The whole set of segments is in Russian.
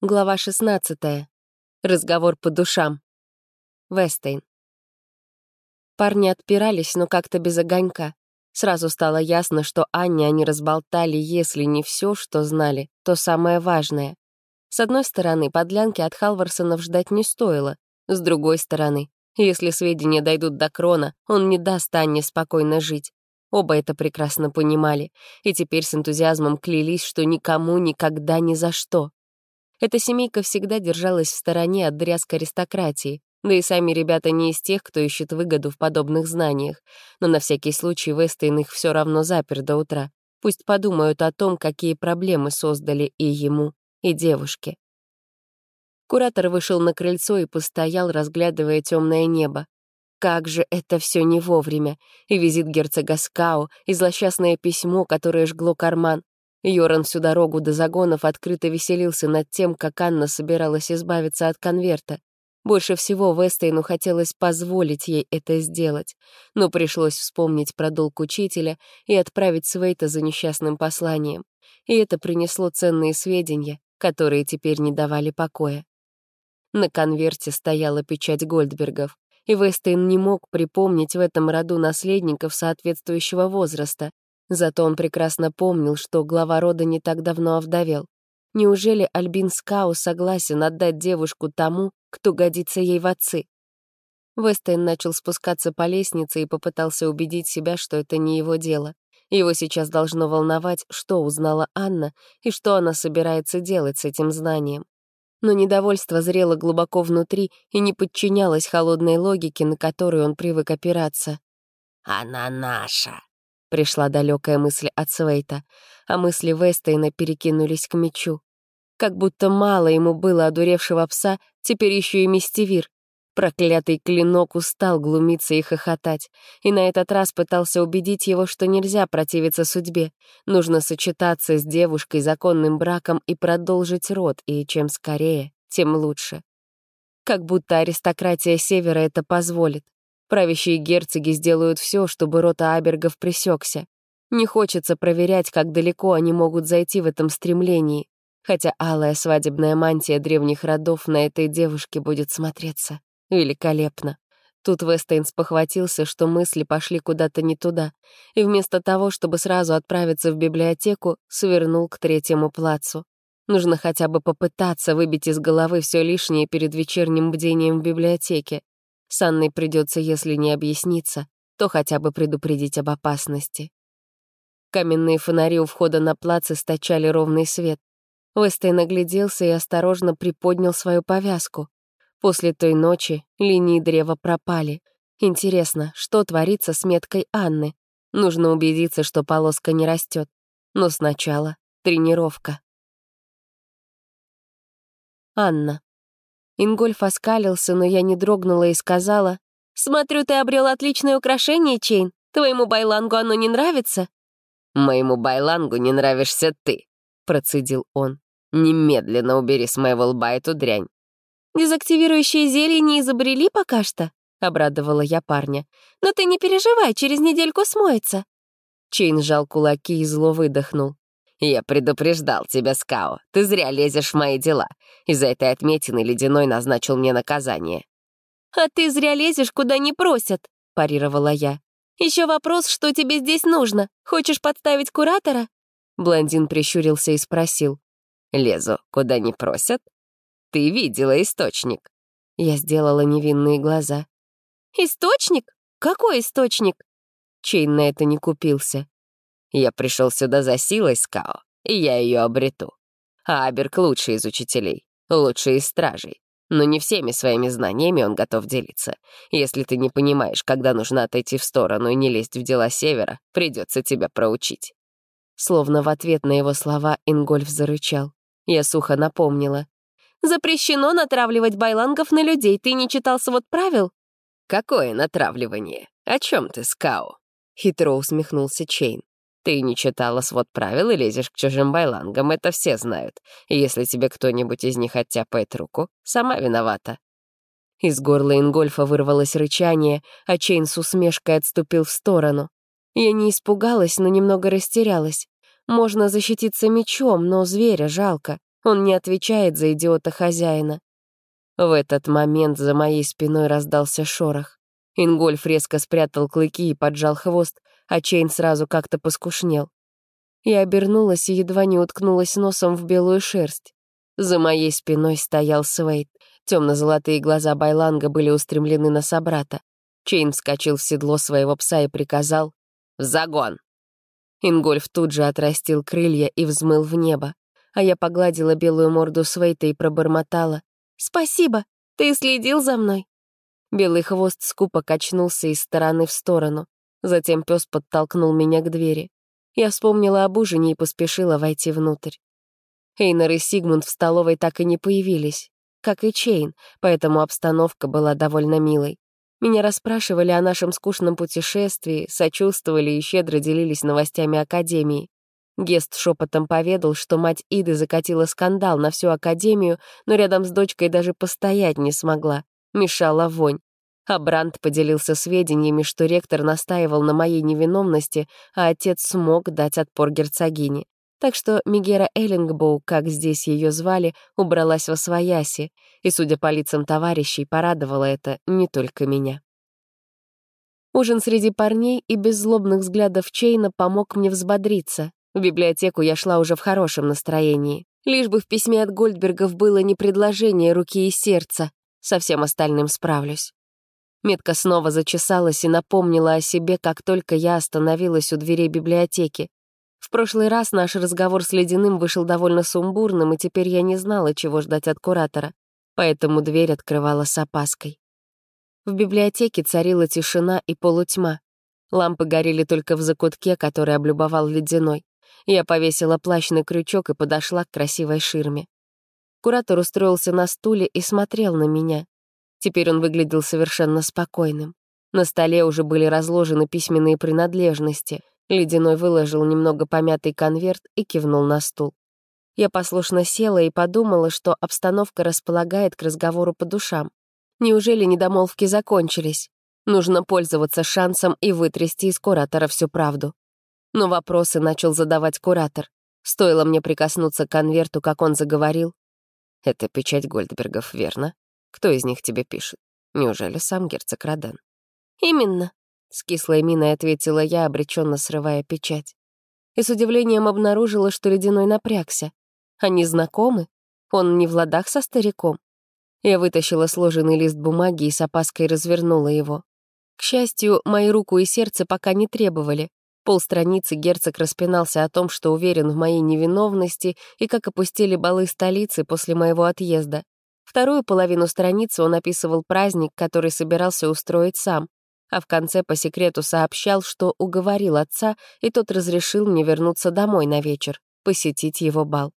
Глава 16. Разговор по душам. Вестейн. Парни отпирались, но как-то без огонька. Сразу стало ясно, что Анне они разболтали, если не все, что знали, то самое важное. С одной стороны, подлянки от Халварсонов ждать не стоило. С другой стороны, если сведения дойдут до Крона, он не даст Анне спокойно жить. Оба это прекрасно понимали, и теперь с энтузиазмом клялись, что никому никогда ни за что. Эта семейка всегда держалась в стороне от дрязг аристократии, да и сами ребята не из тех, кто ищет выгоду в подобных знаниях. Но на всякий случай Вестейн их все равно запер до утра. Пусть подумают о том, какие проблемы создали и ему, и девушке. Куратор вышел на крыльцо и постоял, разглядывая темное небо. Как же это все не вовремя. И визит герцога Скау, и злосчастное письмо, которое жгло карман. Йоран всю дорогу до загонов открыто веселился над тем, как Анна собиралась избавиться от конверта. Больше всего Вестейну хотелось позволить ей это сделать, но пришлось вспомнить про долг учителя и отправить Свейта за несчастным посланием. И это принесло ценные сведения, которые теперь не давали покоя. На конверте стояла печать Гольдбергов, и Вестейн не мог припомнить в этом роду наследников соответствующего возраста, Зато он прекрасно помнил, что глава рода не так давно овдовел. Неужели Альбин Скау согласен отдать девушку тому, кто годится ей в отцы? Вестейн начал спускаться по лестнице и попытался убедить себя, что это не его дело. Его сейчас должно волновать, что узнала Анна и что она собирается делать с этим знанием. Но недовольство зрело глубоко внутри и не подчинялось холодной логике, на которую он привык опираться. «Она наша», Пришла далекая мысль от Свейта, а мысли Вестейна перекинулись к мечу. Как будто мало ему было одуревшего пса, теперь еще и мистевир. Проклятый клинок устал глумиться и хохотать, и на этот раз пытался убедить его, что нельзя противиться судьбе. Нужно сочетаться с девушкой законным браком и продолжить род, и чем скорее, тем лучше. Как будто аристократия Севера это позволит. Правящие герцоги сделают все, чтобы рота Абергов пресекся. Не хочется проверять, как далеко они могут зайти в этом стремлении, хотя алая свадебная мантия древних родов на этой девушке будет смотреться великолепно. Тут Вестейнс похватился, что мысли пошли куда-то не туда, и вместо того, чтобы сразу отправиться в библиотеку, свернул к третьему плацу. Нужно хотя бы попытаться выбить из головы все лишнее перед вечерним бдением в библиотеке. С Анной придется, если не объясниться, то хотя бы предупредить об опасности. Каменные фонари у входа на плац источали ровный свет. Вестей нагляделся и осторожно приподнял свою повязку. После той ночи линии древа пропали. Интересно, что творится с меткой Анны? Нужно убедиться, что полоска не растет. Но сначала тренировка. Анна. Ингольф оскалился, но я не дрогнула и сказала, «Смотрю, ты обрел отличное украшение, Чейн. Твоему байлангу оно не нравится?» «Моему байлангу не нравишься ты», — процедил он. «Немедленно убери с моего лба эту дрянь». «Дезактивирующие зелья не изобрели пока что?» — обрадовала я парня. «Но ты не переживай, через недельку смоется». Чейн сжал кулаки и зло выдохнул. «Я предупреждал тебя, Скао. Ты зря лезешь в мои дела. Из-за этой отметины Ледяной назначил мне наказание». «А ты зря лезешь, куда не просят», — парировала я. Еще вопрос, что тебе здесь нужно? Хочешь подставить куратора?» Блондин прищурился и спросил. «Лезу, куда не просят? Ты видела источник?» Я сделала невинные глаза. «Источник? Какой источник?» Чейн на это не купился. Я пришел сюда за силой, Скао, и я ее обрету. А Аберг лучший из учителей, лучший из стражей. Но не всеми своими знаниями он готов делиться. Если ты не понимаешь, когда нужно отойти в сторону и не лезть в дела Севера, придется тебя проучить». Словно в ответ на его слова Ингольф зарычал. Я сухо напомнила. «Запрещено натравливать байлангов на людей. Ты не читал свод правил?» «Какое натравливание? О чем ты, Скао?» Хитро усмехнулся Чейн. Ты не читала свод правил и лезешь к чужим байлангам, это все знают. И если тебе кто-нибудь из них оттяпает руку, сама виновата». Из горла Ингольфа вырвалось рычание, а Чейн с усмешкой отступил в сторону. Я не испугалась, но немного растерялась. Можно защититься мечом, но зверя жалко. Он не отвечает за идиота хозяина. В этот момент за моей спиной раздался шорох. Ингольф резко спрятал клыки и поджал хвост, а Чейн сразу как-то поскучнел. Я обернулась и едва не уткнулась носом в белую шерсть. За моей спиной стоял Свейт. Темно-золотые глаза Байланга были устремлены на собрата. Чейн вскочил в седло своего пса и приказал «В загон!». Ингольф тут же отрастил крылья и взмыл в небо, а я погладила белую морду Свейта и пробормотала «Спасибо, ты следил за мной». Белый хвост скупо качнулся из стороны в сторону. Затем пес подтолкнул меня к двери. Я вспомнила об ужине и поспешила войти внутрь. Эйнер и Сигмунд в столовой так и не появились, как и Чейн, поэтому обстановка была довольно милой. Меня расспрашивали о нашем скучном путешествии, сочувствовали и щедро делились новостями Академии. Гест шепотом поведал, что мать Иды закатила скандал на всю Академию, но рядом с дочкой даже постоять не смогла. Мешала вонь. А Брандт поделился сведениями, что ректор настаивал на моей невиновности, а отец смог дать отпор герцогине. Так что Мигера Эллингбоу, как здесь ее звали, убралась во свояси, и, судя по лицам товарищей, порадовало это не только меня. Ужин среди парней и беззлобных взглядов Чейна помог мне взбодриться. В библиотеку я шла уже в хорошем настроении. Лишь бы в письме от Гольдбергов было не предложение руки и сердца. Со всем остальным справлюсь. Метка снова зачесалась и напомнила о себе, как только я остановилась у дверей библиотеки. В прошлый раз наш разговор с Ледяным вышел довольно сумбурным, и теперь я не знала, чего ждать от куратора, поэтому дверь открывала с опаской. В библиотеке царила тишина и полутьма. Лампы горели только в закутке, который облюбовал Ледяной. Я повесила плащ на крючок и подошла к красивой ширме. Куратор устроился на стуле и смотрел на меня. Теперь он выглядел совершенно спокойным. На столе уже были разложены письменные принадлежности. Ледяной выложил немного помятый конверт и кивнул на стул. Я послушно села и подумала, что обстановка располагает к разговору по душам. Неужели недомолвки закончились? Нужно пользоваться шансом и вытрясти из куратора всю правду. Но вопросы начал задавать куратор. Стоило мне прикоснуться к конверту, как он заговорил. «Это печать Гольдбергов, верно?» Кто из них тебе пишет? Неужели сам герцог Роден? «Именно», — с кислой миной ответила я, обреченно срывая печать. И с удивлением обнаружила, что Ледяной напрягся. Они знакомы? Он не в ладах со стариком? Я вытащила сложенный лист бумаги и с опаской развернула его. К счастью, мои руку и сердце пока не требовали. Полстраницы герцог распинался о том, что уверен в моей невиновности и как опустили балы столицы после моего отъезда. Вторую половину страницы он описывал праздник, который собирался устроить сам, а в конце по секрету сообщал, что уговорил отца, и тот разрешил мне вернуться домой на вечер, посетить его бал.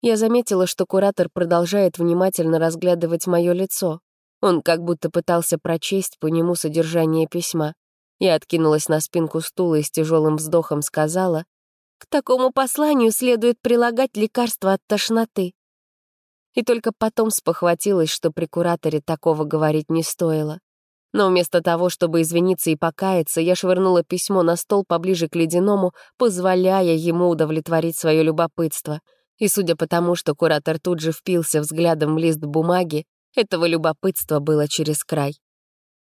Я заметила, что куратор продолжает внимательно разглядывать мое лицо. Он как будто пытался прочесть по нему содержание письма. Я откинулась на спинку стула и с тяжелым вздохом сказала, «К такому посланию следует прилагать лекарство от тошноты и только потом спохватилась, что при кураторе такого говорить не стоило. Но вместо того, чтобы извиниться и покаяться, я швырнула письмо на стол поближе к ледяному, позволяя ему удовлетворить свое любопытство. И судя по тому, что куратор тут же впился взглядом в лист бумаги, этого любопытства было через край.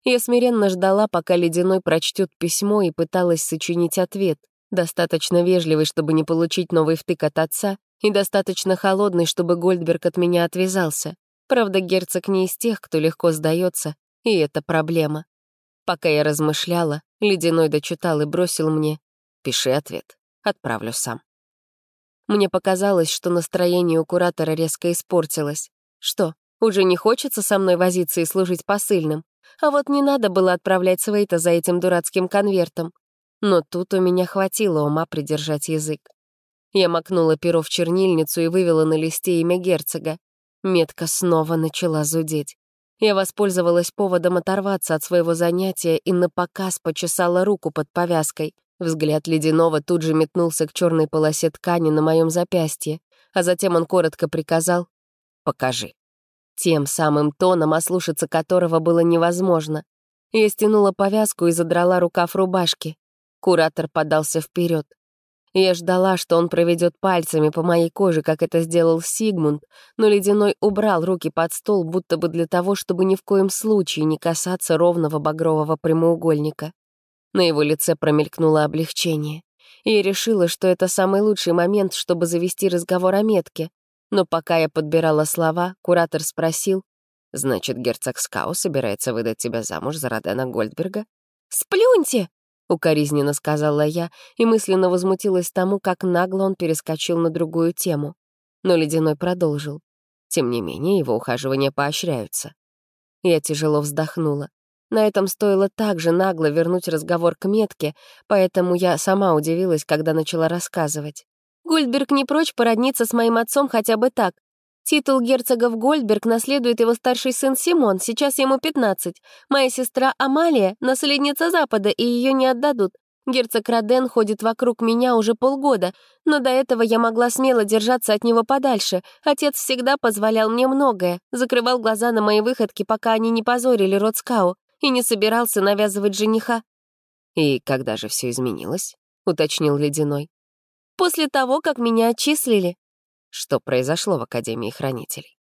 Я смиренно ждала, пока Ледяной прочтет письмо и пыталась сочинить ответ, достаточно вежливый, чтобы не получить новый втык от отца, и достаточно холодный, чтобы Гольдберг от меня отвязался. Правда, герцог не из тех, кто легко сдается, и это проблема. Пока я размышляла, Ледяной дочитал и бросил мне «Пиши ответ, отправлю сам». Мне показалось, что настроение у куратора резко испортилось. Что, уже не хочется со мной возиться и служить посыльным? А вот не надо было отправлять Свейта за этим дурацким конвертом. Но тут у меня хватило ума придержать язык. Я макнула перо в чернильницу и вывела на листе имя герцога. Метка снова начала зудеть. Я воспользовалась поводом оторваться от своего занятия и напоказ почесала руку под повязкой. Взгляд ледяного тут же метнулся к черной полосе ткани на моем запястье, а затем он коротко приказал «Покажи». Тем самым тоном, ослушаться которого было невозможно. Я стянула повязку и задрала рукав рубашки. Куратор подался вперед. Я ждала, что он проведет пальцами по моей коже, как это сделал Сигмунд, но Ледяной убрал руки под стол, будто бы для того, чтобы ни в коем случае не касаться ровного багрового прямоугольника. На его лице промелькнуло облегчение. Я решила, что это самый лучший момент, чтобы завести разговор о метке. Но пока я подбирала слова, куратор спросил, «Значит, герцог Скау собирается выдать тебя замуж за Родена Гольдберга?» «Сплюньте!» — укоризненно сказала я и мысленно возмутилась тому, как нагло он перескочил на другую тему. Но Ледяной продолжил. Тем не менее, его ухаживания поощряются. Я тяжело вздохнула. На этом стоило также нагло вернуть разговор к метке, поэтому я сама удивилась, когда начала рассказывать. Гольдберг не прочь породниться с моим отцом хотя бы так, Титул герцогов Гольдберг наследует его старший сын Симон, сейчас ему 15. Моя сестра Амалия — наследница Запада, и ее не отдадут. Герцог Роден ходит вокруг меня уже полгода, но до этого я могла смело держаться от него подальше. Отец всегда позволял мне многое, закрывал глаза на мои выходки, пока они не позорили род Скау, и не собирался навязывать жениха. «И когда же все изменилось?» — уточнил Ледяной. «После того, как меня отчислили», что произошло в Академии Хранителей.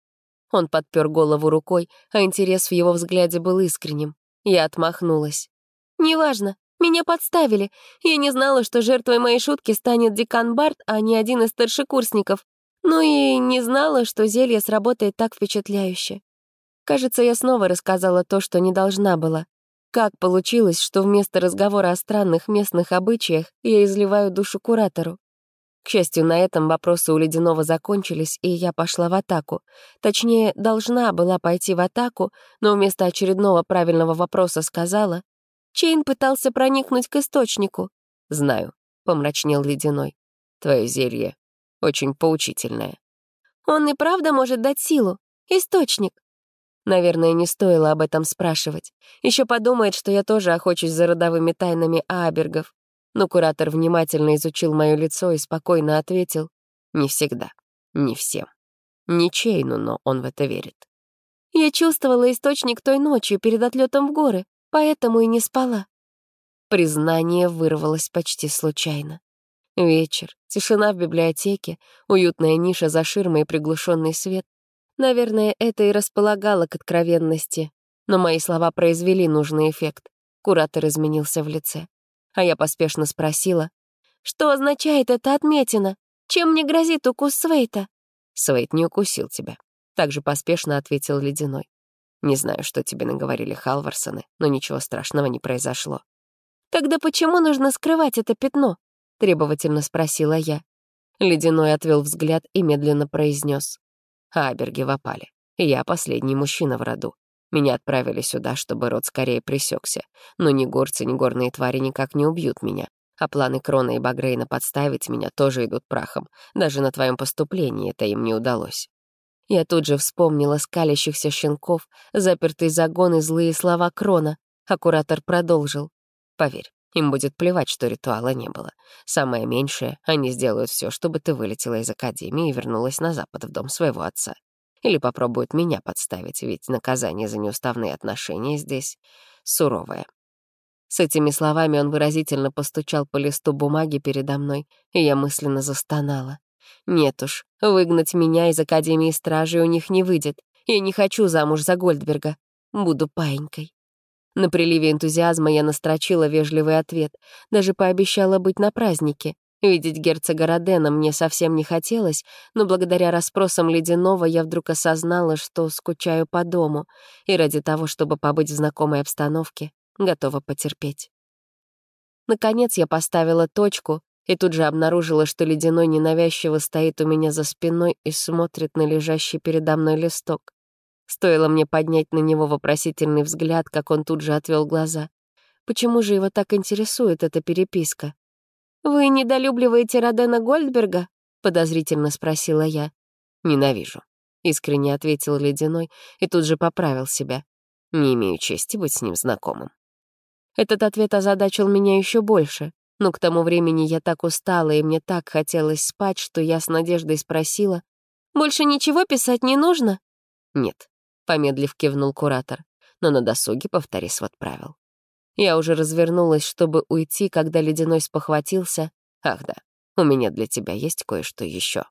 Он подпер голову рукой, а интерес в его взгляде был искренним. Я отмахнулась. «Неважно, меня подставили. Я не знала, что жертвой моей шутки станет декан Барт, а не один из старшекурсников. Ну и не знала, что зелье сработает так впечатляюще. Кажется, я снова рассказала то, что не должна была. Как получилось, что вместо разговора о странных местных обычаях я изливаю душу куратору? К счастью, на этом вопросы у Ледяного закончились, и я пошла в атаку. Точнее, должна была пойти в атаку, но вместо очередного правильного вопроса сказала, «Чейн пытался проникнуть к источнику». «Знаю», — помрачнел Ледяной. «Твое зелье очень поучительное». «Он и правда может дать силу. Источник». Наверное, не стоило об этом спрашивать. Еще подумает, что я тоже охочусь за родовыми тайнами Абергов но куратор внимательно изучил мое лицо и спокойно ответил «Не всегда, не всем. Не Чейну, но он в это верит». «Я чувствовала источник той ночью перед отлетом в горы, поэтому и не спала». Признание вырвалось почти случайно. Вечер, тишина в библиотеке, уютная ниша за ширмой и приглушенный свет. Наверное, это и располагало к откровенности, но мои слова произвели нужный эффект. Куратор изменился в лице а я поспешно спросила, «Что означает эта отметина? Чем мне грозит укус Свейта?» «Свейт не укусил тебя», — также поспешно ответил Ледяной. «Не знаю, что тебе наговорили Халварсоны, но ничего страшного не произошло». «Тогда почему нужно скрывать это пятно?» — требовательно спросила я. Ледяной отвел взгляд и медленно произнес: «Аберги в опале. Я последний мужчина в роду. Меня отправили сюда, чтобы род скорее пресекся. Но ни горцы, ни горные твари никак не убьют меня. А планы Крона и Багрейна подставить меня тоже идут прахом. Даже на твоем поступлении это им не удалось. Я тут же вспомнила скалящихся щенков, запертый загон и злые слова Крона. А продолжил. «Поверь, им будет плевать, что ритуала не было. Самое меньшее, они сделают все, чтобы ты вылетела из Академии и вернулась на Запад в дом своего отца. Или попробуют меня подставить, ведь наказание за неуставные отношения здесь суровое. С этими словами он выразительно постучал по листу бумаги передо мной, и я мысленно застонала. Нет уж, выгнать меня из Академии Стражи у них не выйдет. Я не хочу замуж за Гольдберга. Буду паинькой. На приливе энтузиазма я настрочила вежливый ответ, даже пообещала быть на празднике. Видеть герцога Родена мне совсем не хотелось, но благодаря расспросам Ледяного я вдруг осознала, что скучаю по дому, и ради того, чтобы побыть в знакомой обстановке, готова потерпеть. Наконец я поставила точку и тут же обнаружила, что Ледяной ненавязчиво стоит у меня за спиной и смотрит на лежащий передо мной листок. Стоило мне поднять на него вопросительный взгляд, как он тут же отвел глаза. Почему же его так интересует эта переписка? «Вы недолюбливаете Родена Гольдберга?» — подозрительно спросила я. «Ненавижу», — искренне ответил Ледяной и тут же поправил себя. «Не имею чести быть с ним знакомым». Этот ответ озадачил меня еще больше, но к тому времени я так устала, и мне так хотелось спать, что я с надеждой спросила, «Больше ничего писать не нужно?» «Нет», — помедлив кивнул куратор, но на досуге повтори свод правил. Я уже развернулась, чтобы уйти, когда Ледяной спохватился. Ах да, У меня для тебя есть кое-что еще.